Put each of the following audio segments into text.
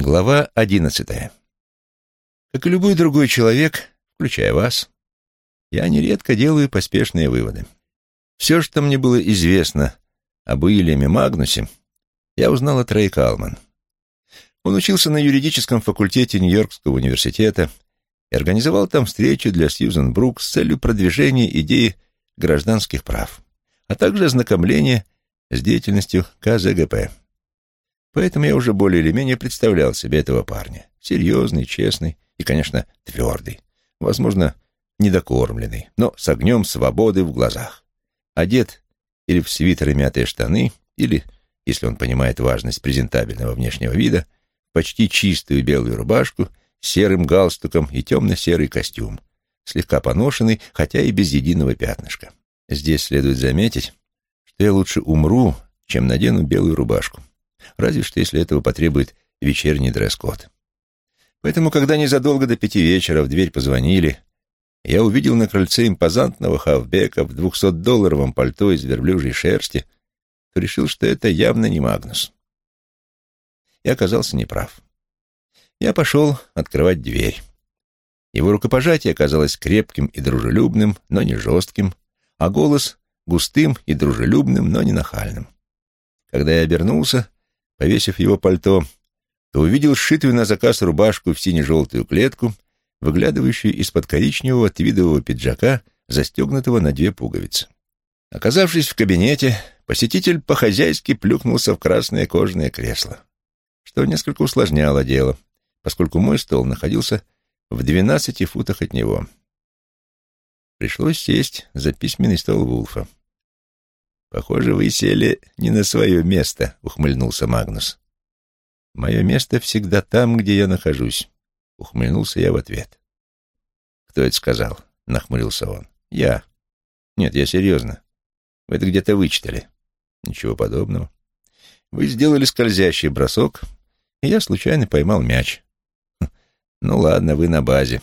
Глава одиннадцатая. Как и любой другой человек, включая вас, я нередко делаю поспешные выводы. Все, что мне было известно об Уильяме Магнусе, я узнал от Рэй Калман. Он учился на юридическом факультете Нью-Йоркского университета и организовал там встречу для Сьюзен Брук с целью продвижения идеи гражданских прав, а также ознакомления с деятельностью КЗГП. Поэтому я уже более или менее представлял себе этого парня. Серьезный, честный и, конечно, твердый. Возможно, недокормленный, но с огнем свободы в глазах. Одет или в свитер и мятые штаны, или, если он понимает важность презентабельного внешнего вида, почти чистую белую рубашку с серым галстуком и темно-серый костюм, слегка поношенный, хотя и без единого пятнышка. Здесь следует заметить, что я лучше умру, чем надену белую рубашку разве что если этого потребует вечерний дресс-код. Поэтому, когда незадолго до пяти вечера в дверь позвонили, я увидел на крыльце импозантного хавбека в двухсотдолларовом пальто из верблюжьей шерсти, то решил, что это явно не Магнус. И оказался неправ. Я пошел открывать дверь. Его рукопожатие оказалось крепким и дружелюбным, но не жестким, а голос — густым и дружелюбным, но не нахальным. Когда я обернулся, повесив его пальто, то увидел сшитую на заказ рубашку в сине-желтую клетку, выглядывающую из-под коричневого твидового пиджака, застегнутого на две пуговицы. Оказавшись в кабинете, посетитель по-хозяйски плюхнулся в красное кожаное кресло, что несколько усложняло дело, поскольку мой стол находился в двенадцати футах от него. Пришлось сесть за письменный стол Вулфа. «Похоже, вы сели не на свое место», — ухмыльнулся Магнус. «Мое место всегда там, где я нахожусь», — ухмыльнулся я в ответ. «Кто это сказал?» — нахмурился он. «Я». «Нет, я серьезно. Вы это где-то вычитали». «Ничего подобного. Вы сделали скользящий бросок, и я случайно поймал мяч». «Хм, «Ну ладно, вы на базе.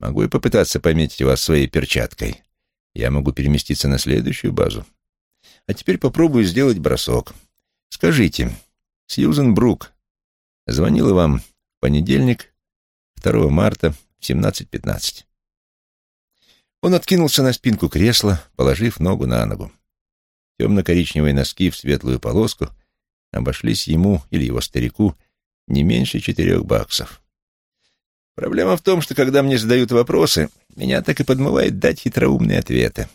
Могу и попытаться пометить вас своей перчаткой. Я могу переместиться на следующую базу. А теперь попробую сделать бросок. Скажите, Сьюзен Брук звонила вам в понедельник, 2 марта, в 17.15. Он откинулся на спинку кресла, положив ногу на ногу. Темно-коричневые носки в светлую полоску обошлись ему или его старику не меньше четырех баксов. Проблема в том, что когда мне задают вопросы, меня так и подмывает дать хитроумные ответы.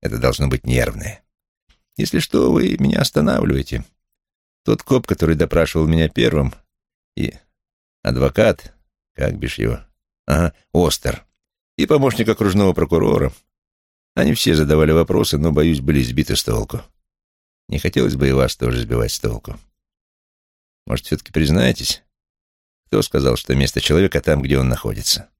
Это должно быть нервное. Если что, вы меня останавливаете. Тот коп, который допрашивал меня первым, и адвокат, как бишь его, ага, Остер, и помощник окружного прокурора. Они все задавали вопросы, но, боюсь, были сбиты с толку. Не хотелось бы и вас тоже сбивать с толку. Может, все-таки признаетесь? Кто сказал, что место человека там, где он находится?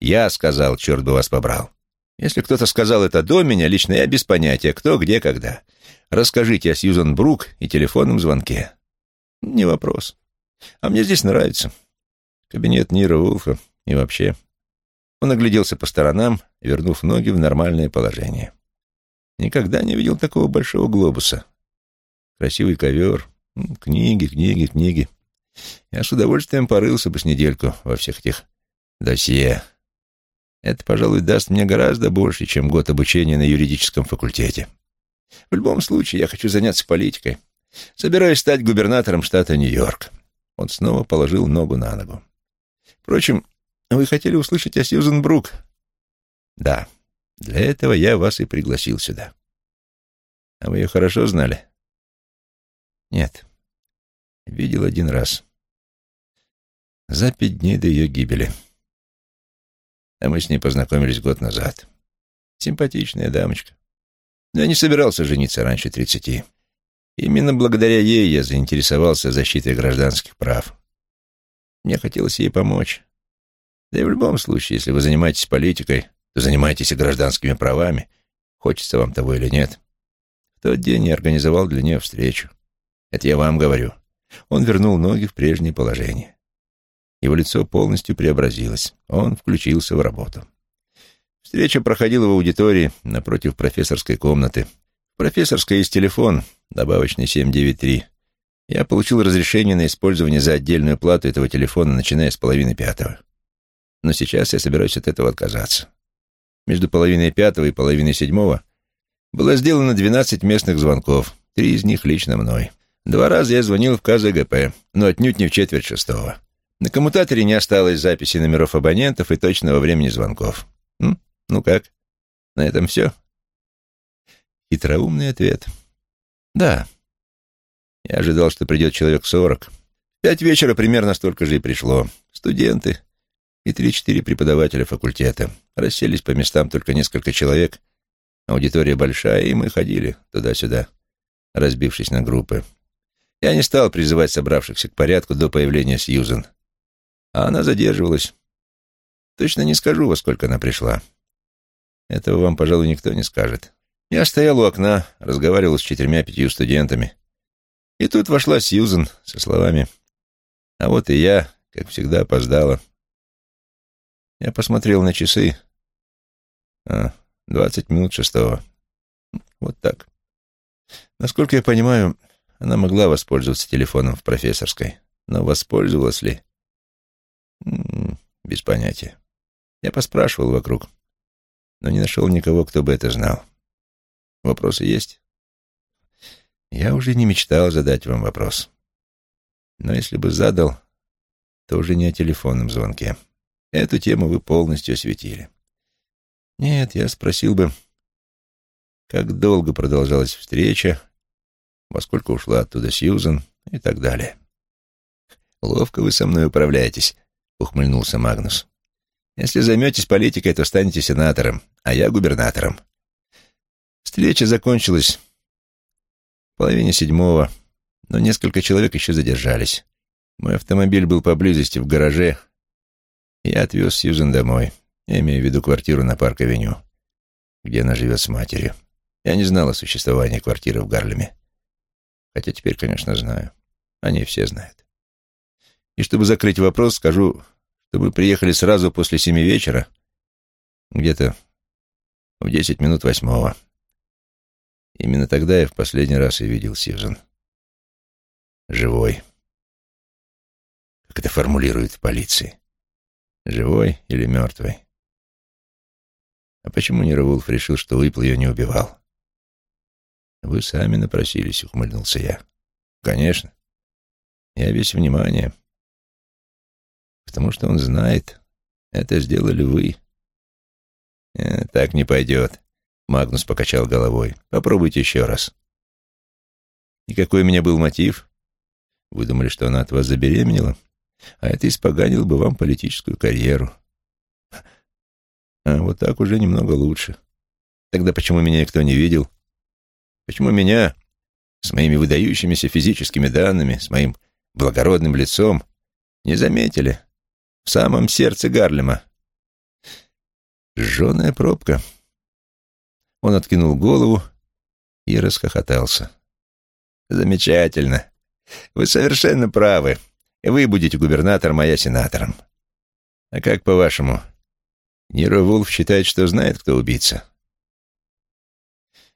Я сказал, черт бы вас побрал. Если кто-то сказал это до меня, лично я без понятия, кто, где, когда. Расскажите о Сьюзан Брук и телефонном звонке. Не вопрос. А мне здесь нравится. Кабинет Нира Вулфа и вообще. Он огляделся по сторонам, вернув ноги в нормальное положение. Никогда не видел такого большого глобуса. Красивый ковер, книги, книги, книги. Я с удовольствием порылся бы с недельку во всех этих досье. Это, пожалуй, даст мне гораздо больше, чем год обучения на юридическом факультете. В любом случае, я хочу заняться политикой. Собираюсь стать губернатором штата Нью-Йорк. Он снова положил ногу на ногу. Впрочем, вы хотели услышать о Сьюзен Брук? Да, для этого я вас и пригласил сюда. А вы ее хорошо знали? Нет. Видел один раз. За пять дней до ее гибели а мы с ней познакомились год назад. Симпатичная дамочка. Но я не собирался жениться раньше тридцати. Именно благодаря ей я заинтересовался защитой гражданских прав. Мне хотелось ей помочь. Да и в любом случае, если вы занимаетесь политикой, то занимаетесь и гражданскими правами, хочется вам того или нет. В тот день я организовал для нее встречу. Это я вам говорю. Он вернул ноги в прежнее положение. Его лицо полностью преобразилось. Он включился в работу. Встреча проходила в аудитории напротив профессорской комнаты. В профессорской есть телефон, добавочный 793. Я получил разрешение на использование за отдельную плату этого телефона, начиная с половины пятого. Но сейчас я собираюсь от этого отказаться. Между половиной пятого и половиной седьмого было сделано 12 местных звонков, три из них лично мной. Два раза я звонил в КЗГП, но отнюдь не в четверть шестого. На коммутаторе не осталось записи номеров абонентов и точного времени звонков. М? Ну как? На этом все? Хитроумный ответ. Да. Я ожидал, что придет человек сорок. пять вечера примерно столько же и пришло. Студенты и три-четыре преподавателя факультета. Расселись по местам только несколько человек. Аудитория большая, и мы ходили туда-сюда, разбившись на группы. Я не стал призывать собравшихся к порядку до появления Сьюзен. А она задерживалась. Точно не скажу, во сколько она пришла. Этого вам, пожалуй, никто не скажет. Я стоял у окна, разговаривал с четырьмя-пятью студентами. И тут вошла Сьюзен со словами «А вот и я, как всегда, опоздала». Я посмотрел на часы. А, двадцать минут шестого. Вот так. Насколько я понимаю, она могла воспользоваться телефоном в профессорской. Но воспользовалась ли? Без понятия. Я поспрашивал вокруг, но не нашел никого, кто бы это знал. Вопросы есть? Я уже не мечтал задать вам вопрос. Но если бы задал, то уже не о телефонном звонке. Эту тему вы полностью осветили. Нет, я спросил бы, как долго продолжалась встреча, во сколько ушла оттуда Сьюзан и так далее. «Ловко вы со мной управляетесь», — ухмыльнулся Магнус. «Если займетесь политикой, то станете сенатором, а я губернатором». Встреча закончилась в половине седьмого, но несколько человек еще задержались. Мой автомобиль был поблизости в гараже. Я отвез Сьюзен домой. Я имею в виду квартиру на Парк-авеню, где она живет с матерью. Я не знал о существовании квартиры в Гарлеме. Хотя теперь, конечно, знаю. Они все знают. И чтобы закрыть вопрос, скажу, что мы приехали сразу после семи вечера, где-то в десять минут восьмого. Именно тогда я в последний раз и видел Сьюзен. Живой. Как это формулируют в полиции. Живой или мертвый. А почему Нировулф решил, что Уипл ее не убивал? Вы сами напросились, ухмыльнулся я. Конечно. Я весь внимание. Потому что он знает, это сделали вы. Э, так не пойдет. Магнус покачал головой. Попробуйте еще раз. И какой у меня был мотив? Вы думали, что она от вас забеременела? А это испоганило бы вам политическую карьеру. А вот так уже немного лучше. Тогда почему меня никто не видел? Почему меня, с моими выдающимися физическими данными, с моим благородным лицом, не заметили в самом сердце Гарлема? Жженая пробка. Он откинул голову и расхохотался. «Замечательно. Вы совершенно правы. Вы будете губернатором, а я сенатором. А как по-вашему, Ниро Вулф считает, что знает, кто убийца?»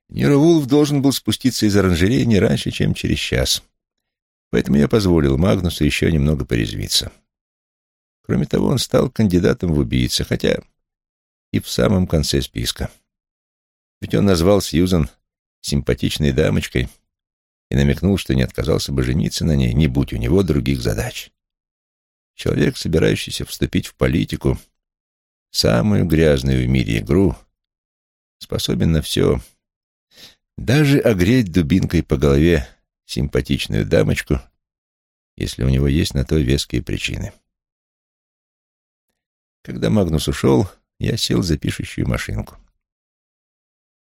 Ниро Вулф должен был спуститься из оранжереи не раньше, чем через час. Поэтому я позволил Магнусу еще немного порезвиться. Кроме того, он стал кандидатом в убийцы, хотя и в самом конце списка. Ведь он назвал Сьюзан симпатичной дамочкой и намекнул, что не отказался бы жениться на ней, не будь у него других задач. Человек, собирающийся вступить в политику, самую грязную в мире игру, способен на все, даже огреть дубинкой по голове симпатичную дамочку, если у него есть на то веские причины. Когда Магнус ушел, я сел за пишущую машинку.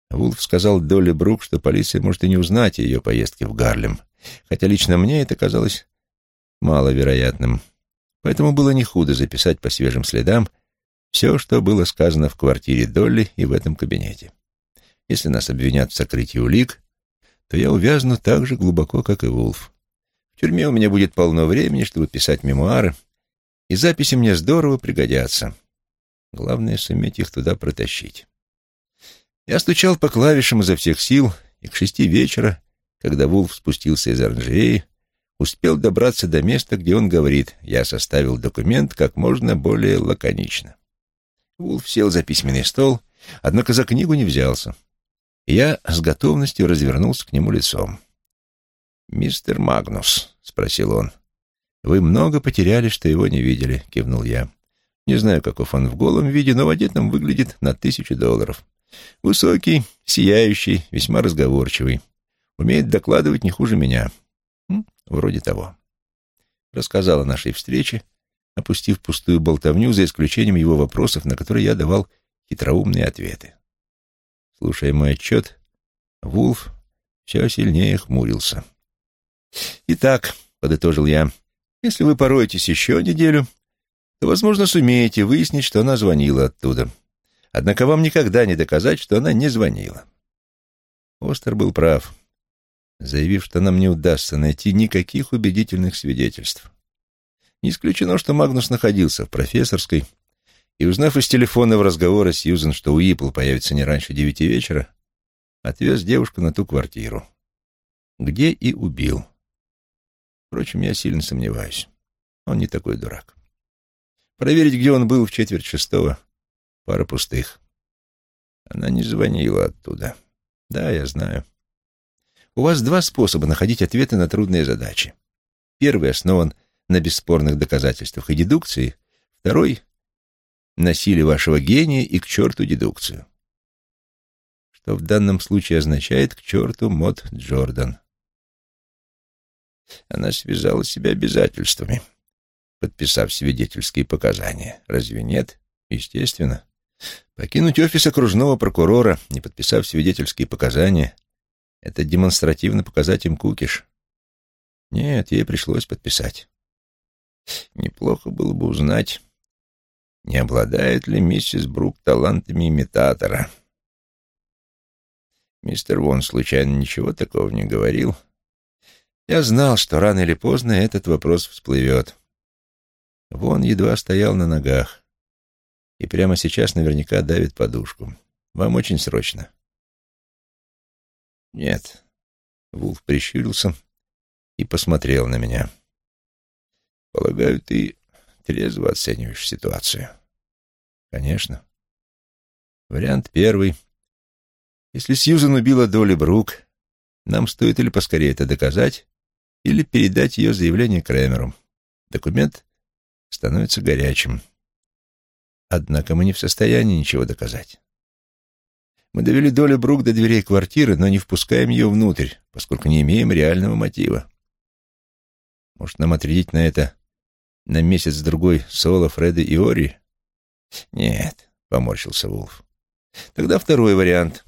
Вулф сказал Долли Брук, что полиция может и не узнать о ее поездке в Гарлем, хотя лично мне это казалось маловероятным. Поэтому было не худо записать по свежим следам все, что было сказано в квартире Долли и в этом кабинете. Если нас обвинят в сокрытии улик, то я увязну так же глубоко, как и Вулф. В тюрьме у меня будет полно времени, чтобы писать мемуары, и записи мне здорово пригодятся. Главное — суметь их туда протащить. Я стучал по клавишам изо всех сил, и к шести вечера, когда Вулф спустился из оранжереи, успел добраться до места, где он говорит «я составил документ как можно более лаконично». Вулф сел за письменный стол, однако за книгу не взялся. Я с готовностью развернулся к нему лицом. «Мистер Магнус», — спросил он, — «вы много потеряли, что его не видели», — кивнул я. «Не знаю, каков он в голом виде, но в одетом выглядит на тысячу долларов. Высокий, сияющий, весьма разговорчивый. Умеет докладывать не хуже меня. Вроде того. Рассказал о нашей встрече, опустив пустую болтовню, за исключением его вопросов, на которые я давал хитроумные ответы. Слушая мой отчет, Вулф все сильнее хмурился. «Итак», — подытожил я, — «если вы пороетесь еще неделю, то, возможно, сумеете выяснить, что она звонила оттуда. Однако вам никогда не доказать, что она не звонила». Остер был прав заявив, что нам не удастся найти никаких убедительных свидетельств. Не исключено, что Магнус находился в профессорской, и, узнав из телефонного разговора Сьюзен, что Уипл появится не раньше девяти вечера, отвез девушку на ту квартиру, где и убил. Впрочем, я сильно сомневаюсь. Он не такой дурак. Проверить, где он был в четверть шестого, пара пустых. Она не звонила оттуда. Да, я знаю. У вас два способа находить ответы на трудные задачи. Первый основан на бесспорных доказательствах и дедукции, второй — на силе вашего гения и к черту дедукцию. Что в данном случае означает «к черту Мот Джордан». Она связала себя обязательствами, подписав свидетельские показания. Разве нет? Естественно. Покинуть офис окружного прокурора, не подписав свидетельские показания, это демонстративно показать им кукиш. Нет, ей пришлось подписать. Неплохо было бы узнать, не обладает ли миссис Брук талантами имитатора. Мистер Вон случайно ничего такого не говорил. Я знал, что рано или поздно этот вопрос всплывет. Вон едва стоял на ногах и прямо сейчас наверняка давит подушку. Вам очень срочно. «Нет». Вулф прищурился и посмотрел на меня. «Полагаю, ты трезво оцениваешь ситуацию». «Конечно». Вариант первый. Если Сьюзан убила Долли Брук, нам стоит или поскорее это доказать, или передать ее заявление Крэмеру. Документ становится горячим. Однако мы не в состоянии ничего доказать. Мы довели долю Брук до дверей квартиры, но не впускаем ее внутрь, поскольку не имеем реального мотива. Может, нам отрядить на это на месяц-другой Соло, Фреда и Ори? Нет, — поморщился Вулф. Тогда второй вариант.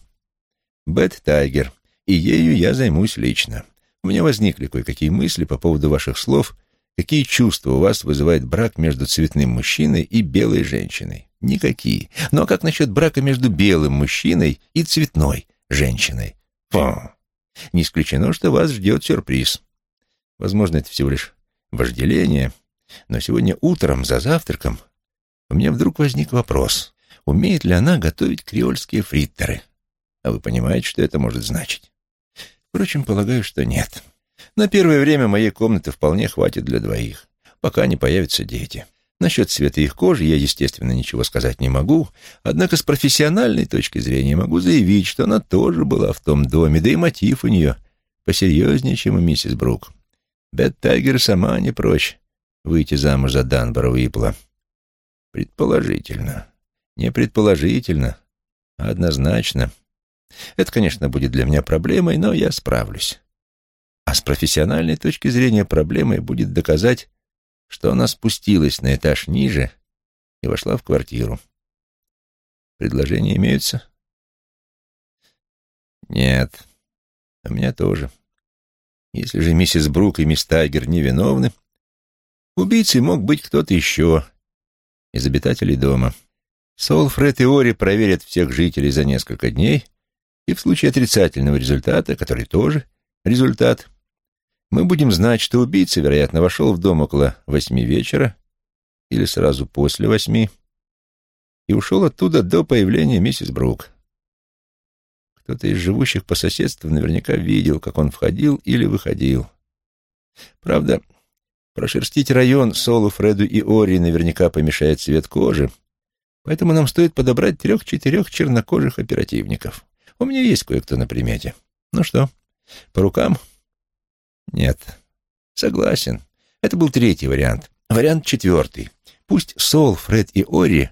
Бет Тайгер, и ею я займусь лично. У меня возникли кое-какие мысли по поводу ваших слов, какие чувства у вас вызывает брак между цветным мужчиной и белой женщиной. Никакие. Ну а как насчет брака между белым мужчиной и цветной женщиной? Фу. Не исключено, что вас ждет сюрприз. Возможно, это всего лишь вожделение, но сегодня утром за завтраком у меня вдруг возник вопрос, умеет ли она готовить креольские фриттеры? А вы понимаете, что это может значить? Впрочем, полагаю, что нет. На первое время моей комнаты вполне хватит для двоих, пока не появятся дети. Насчет цвета их кожи я, естественно, ничего сказать не могу, однако с профессиональной точки зрения могу заявить, что она тоже была в том доме, да и мотив у нее посерьезнее, чем у миссис Брук. Бет Тайгер сама не прочь выйти замуж за Данбора Уипла. Предположительно. Не предположительно, а однозначно. Это, конечно, будет для меня проблемой, но я справлюсь. А с профессиональной точки зрения проблемой будет доказать, что она спустилась на этаж ниже и вошла в квартиру. Предложения имеются? Нет. У меня тоже. Если же миссис Брук и мисс Тайгер невиновны, убийцей мог быть кто-то еще из обитателей дома. Сол, Фред и Ори проверят всех жителей за несколько дней, и в случае отрицательного результата, который тоже результат, мы будем знать, что убийца, вероятно, вошел в дом около восьми вечера или сразу после восьми и ушел оттуда до появления миссис Брук. Кто-то из живущих по соседству наверняка видел, как он входил или выходил. Правда, прошерстить район Солу, Фреду и Ори наверняка помешает цвет кожи, поэтому нам стоит подобрать трех-четырех чернокожих оперативников. У меня есть кое-кто на примете. Ну что, по рукам? Нет. Согласен. Это был третий вариант. Вариант четвертый. Пусть Сол, Фред и Ори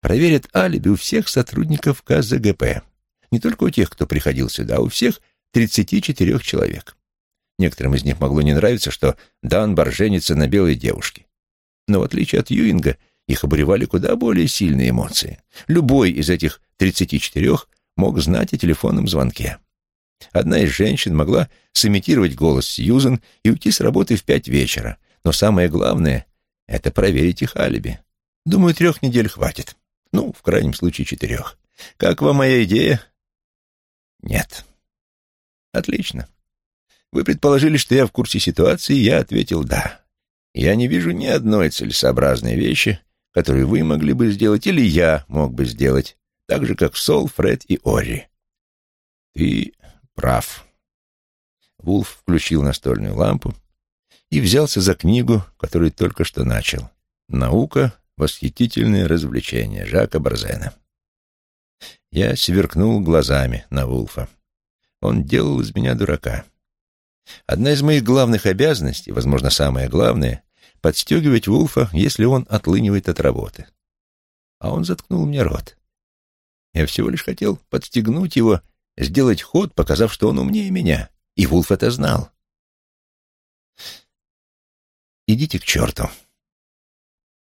проверят алиби у всех сотрудников КЗГП. Не только у тех, кто приходил сюда, а у всех 34 человек. Некоторым из них могло не нравиться, что Данбар женится на белой девушке. Но в отличие от Юинга, их обуревали куда более сильные эмоции. Любой из этих 34 мог знать о телефонном звонке. Одна из женщин могла сымитировать голос Сьюзен и уйти с работы в пять вечера, но самое главное — это проверить их алиби. Думаю, трех недель хватит. Ну, в крайнем случае, четырех. Как вам моя идея? Нет. Отлично. Вы предположили, что я в курсе ситуации, я ответил «да». Я не вижу ни одной целесообразной вещи, которую вы могли бы сделать или я мог бы сделать, так же, как Сол, Фред и Ори. Ты прав. Вулф включил настольную лампу и взялся за книгу, которую только что начал. «Наука. Восхитительное развлечение» Жака Барзена. Я сверкнул глазами на Вулфа. Он делал из меня дурака. Одна из моих главных обязанностей, возможно, самая главная, подстегивать Вулфа, если он отлынивает от работы. А он заткнул мне рот. Я всего лишь хотел подстегнуть его, сделать ход, показав, что он умнее меня. И Вулф это знал. «Идите к черту».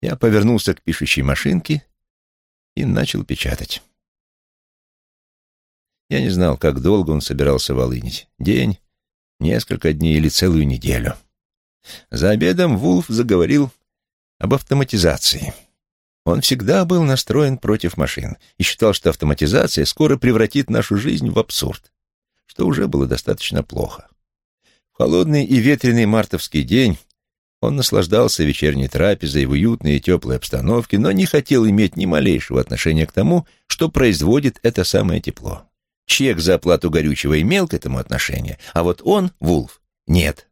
Я повернулся к пишущей машинке и начал печатать. Я не знал, как долго он собирался волынить. День, несколько дней или целую неделю. За обедом Вулф заговорил об автоматизации. Он всегда был настроен против машин и считал, что автоматизация скоро превратит нашу жизнь в абсурд, что уже было достаточно плохо. В холодный и ветреный мартовский день он наслаждался вечерней трапезой в уютной и теплой обстановке, но не хотел иметь ни малейшего отношения к тому, что производит это самое тепло. Чек за оплату горючего имел к этому отношение, а вот он, Вулф, нет.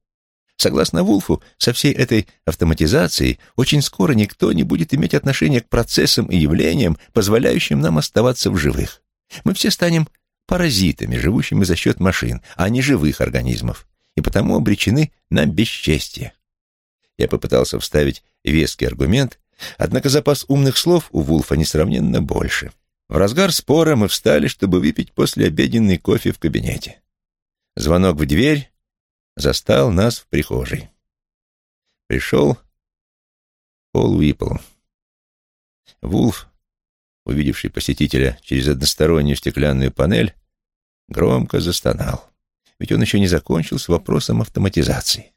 Согласно Вулфу, со всей этой автоматизацией очень скоро никто не будет иметь отношения к процессам и явлениям, позволяющим нам оставаться в живых. Мы все станем паразитами, живущими за счет машин, а не живых организмов, и потому обречены на бесчестие. Я попытался вставить веский аргумент, однако запас умных слов у Вулфа несравненно больше. В разгар спора мы встали, чтобы выпить послеобеденный кофе в кабинете. Звонок в дверь застал нас в прихожей. Пришел Пол Уиппл. Вулф, увидевший посетителя через одностороннюю стеклянную панель, громко застонал, ведь он еще не закончил с вопросом автоматизации.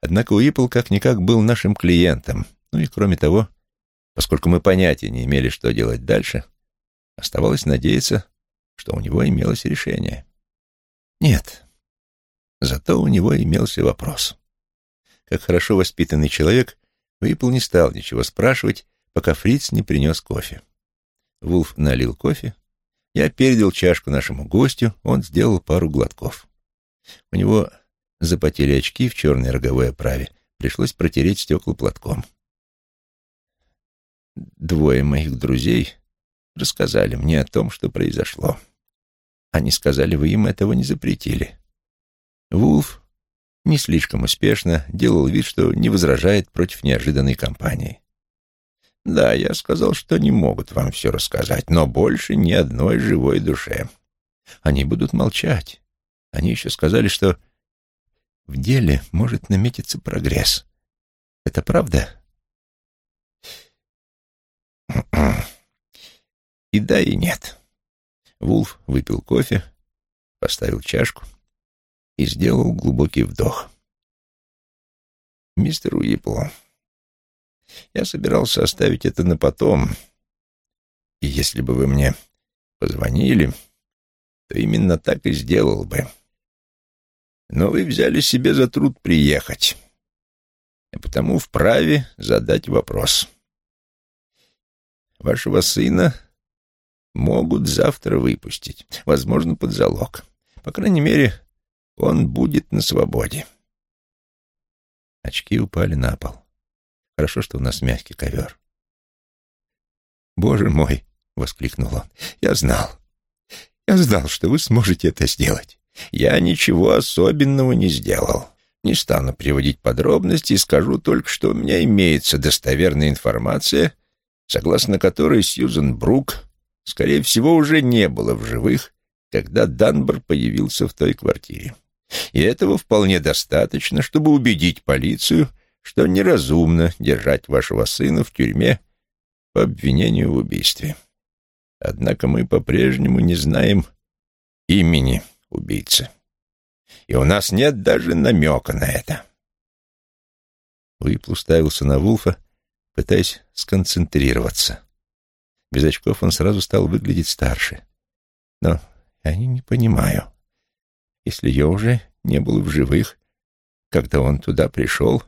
Однако Уиппл как-никак был нашим клиентом, ну и кроме того, поскольку мы понятия не имели, что делать дальше, оставалось надеяться, что у него имелось решение. Нет, Зато у него имелся вопрос. Как хорошо воспитанный человек, Уиппл не стал ничего спрашивать, пока Фриц не принес кофе. Вулф налил кофе. Я передал чашку нашему гостю, он сделал пару глотков. У него запотели очки в черной роговой оправе. Пришлось протереть стекла платком. Двое моих друзей рассказали мне о том, что произошло. Они сказали, вы им этого не запретили. Вулф не слишком успешно делал вид, что не возражает против неожиданной кампании. «Да, я сказал, что не могут вам все рассказать, но больше ни одной живой душе. Они будут молчать. Они еще сказали, что в деле может наметиться прогресс. Это правда?» И да, и нет. Вулф выпил кофе, поставил чашку — и сделал глубокий вдох. «Мистер Уиппл, я собирался оставить это на потом, и если бы вы мне позвонили, то именно так и сделал бы. Но вы взяли себе за труд приехать, и потому вправе задать вопрос. Вашего сына могут завтра выпустить, возможно, под залог. По крайней мере, он будет на свободе. Очки упали на пол. Хорошо, что у нас мягкий ковер. «Боже мой!» — воскликнул он. «Я знал. Я знал, что вы сможете это сделать. Я ничего особенного не сделал. Не стану приводить подробности, скажу только, что у меня имеется достоверная информация, согласно которой Сьюзен Брук, скорее всего, уже не было в живых, когда Данбор появился в той квартире. И этого вполне достаточно, чтобы убедить полицию, что неразумно держать вашего сына в тюрьме по обвинению в убийстве. Однако мы по-прежнему не знаем имени убийцы. И у нас нет даже намека на это. Уипл уставился на Вулфа, пытаясь сконцентрироваться. Без очков он сразу стал выглядеть старше. Но я не понимаю. Если я уже не был в живых, когда он туда пришел,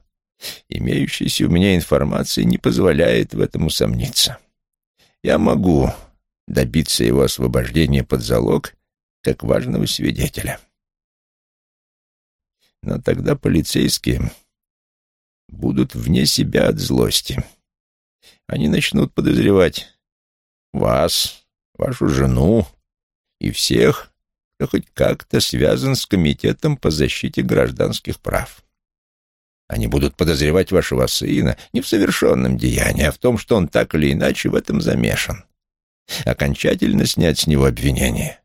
имеющаяся у меня информация не позволяет в этом усомниться. Я могу добиться его освобождения под залог как важного свидетеля. Но тогда полицейские будут вне себя от злости. Они начнут подозревать вас, вашу жену и всех, кто хоть как-то связан с Комитетом по защите гражданских прав. Они будут подозревать вашего сына не в совершенном деянии, а в том, что он так или иначе в этом замешан. Окончательно снять с него обвинение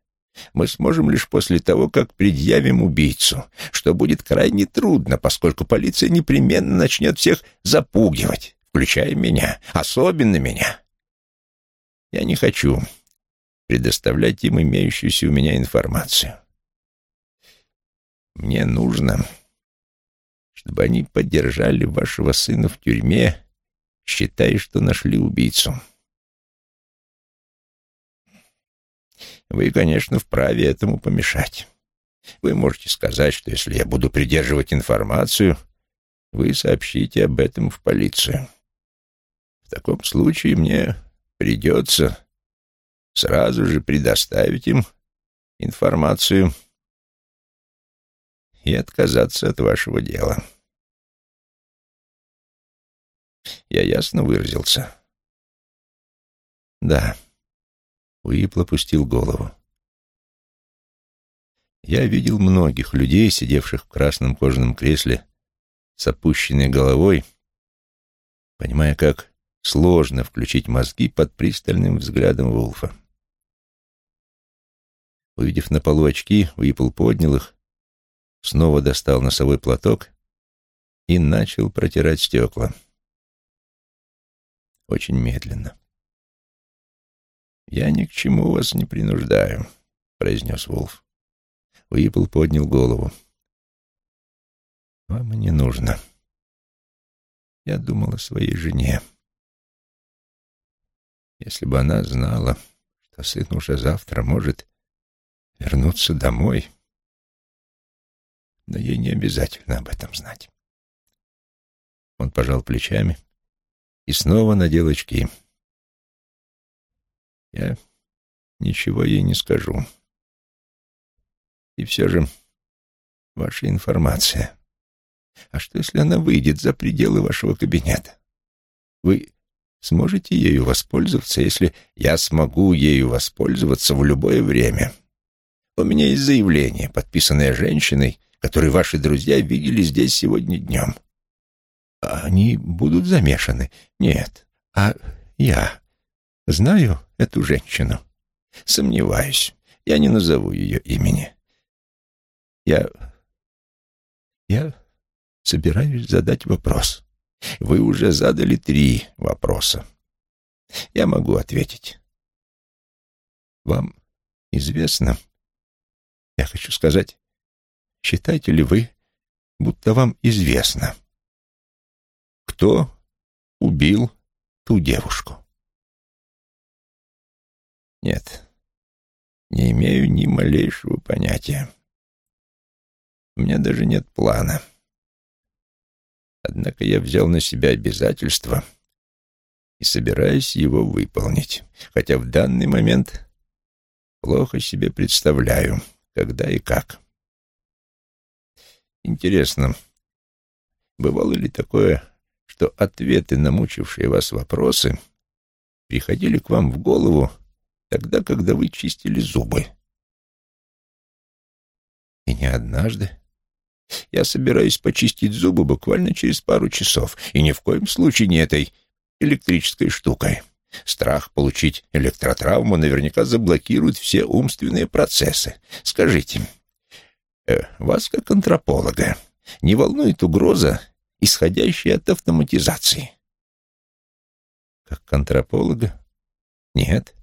мы сможем лишь после того, как предъявим убийцу, что будет крайне трудно, поскольку полиция непременно начнет всех запугивать, включая меня, особенно меня. Я не хочу предоставлять им имеющуюся у меня информацию. Мне нужно, чтобы они поддержали вашего сына в тюрьме, считая, что нашли убийцу. Вы, конечно, вправе этому помешать. Вы можете сказать, что если я буду придерживать информацию, вы сообщите об этом в полицию. В таком случае мне придется сразу же предоставить им информацию и отказаться от вашего дела. Я ясно выразился? Да. Уипл опустил голову. Я видел многих людей, сидевших в красном кожаном кресле с опущенной головой, понимая, как сложно включить мозги под пристальным взглядом Вулфа. Увидев на полу очки, Уипл поднял их, снова достал носовой платок и начал протирать стекла. Очень медленно. «Я ни к чему вас не принуждаю», — произнес Вулф. Уипл поднял голову. «Вам не нужно. Я думал о своей жене. Если бы она знала, что сын уже завтра может вернуться домой, но ей не обязательно об этом знать». Он пожал плечами и снова надел очки. Я ничего ей не скажу. И все же ваша информация. А что, если она выйдет за пределы вашего кабинета? Вы сможете ею воспользоваться, если я смогу ею воспользоваться в любое время? У меня есть заявление, подписанное женщиной, которую ваши друзья видели здесь сегодня днем. Они будут замешаны? Нет. А я знаю эту женщину? Сомневаюсь. Я не назову ее имени. Я... Я собираюсь задать вопрос. Вы уже задали три вопроса. Я могу ответить. Вам известно, я хочу сказать, считаете ли вы, будто вам известно, кто убил ту девушку? Нет, не имею ни малейшего понятия. У меня даже нет плана. Однако я взял на себя обязательство и собираюсь его выполнить, хотя в данный момент плохо себе представляю, когда и как. Интересно, Бывало ли такое, что ответы на мучившие вас вопросы приходили к вам в голову тогда, когда вы чистили зубы? И не однажды. Я собираюсь почистить зубы буквально через пару часов, и ни в коем случае не этой электрической штукой. Страх получить электротравму наверняка заблокирует все умственные процессы. Скажите, э, вас, как антрополога, не волнует угроза, исходящая от автоматизации? Как антрополога? Нет.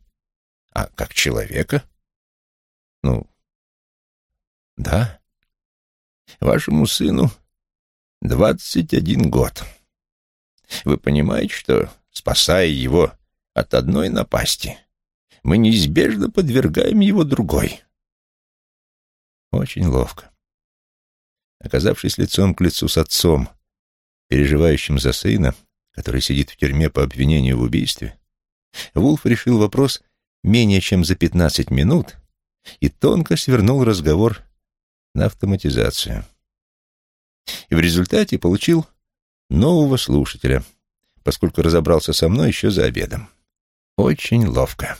А как человека? Ну, да. Вашему сыну двадцать один год. Вы понимаете, что, спасая его от одной напасти, мы неизбежно подвергаем его другой? Очень ловко. Оказавшись лицом к лицу с отцом, переживающим за сына, который сидит в тюрьме по обвинению в убийстве, Вулф решил вопрос менее чем за пятнадцать минут и тонко свернул разговор на автоматизацию. И в результате получил нового слушателя, поскольку разобрался со мной еще за обедом. Очень ловко.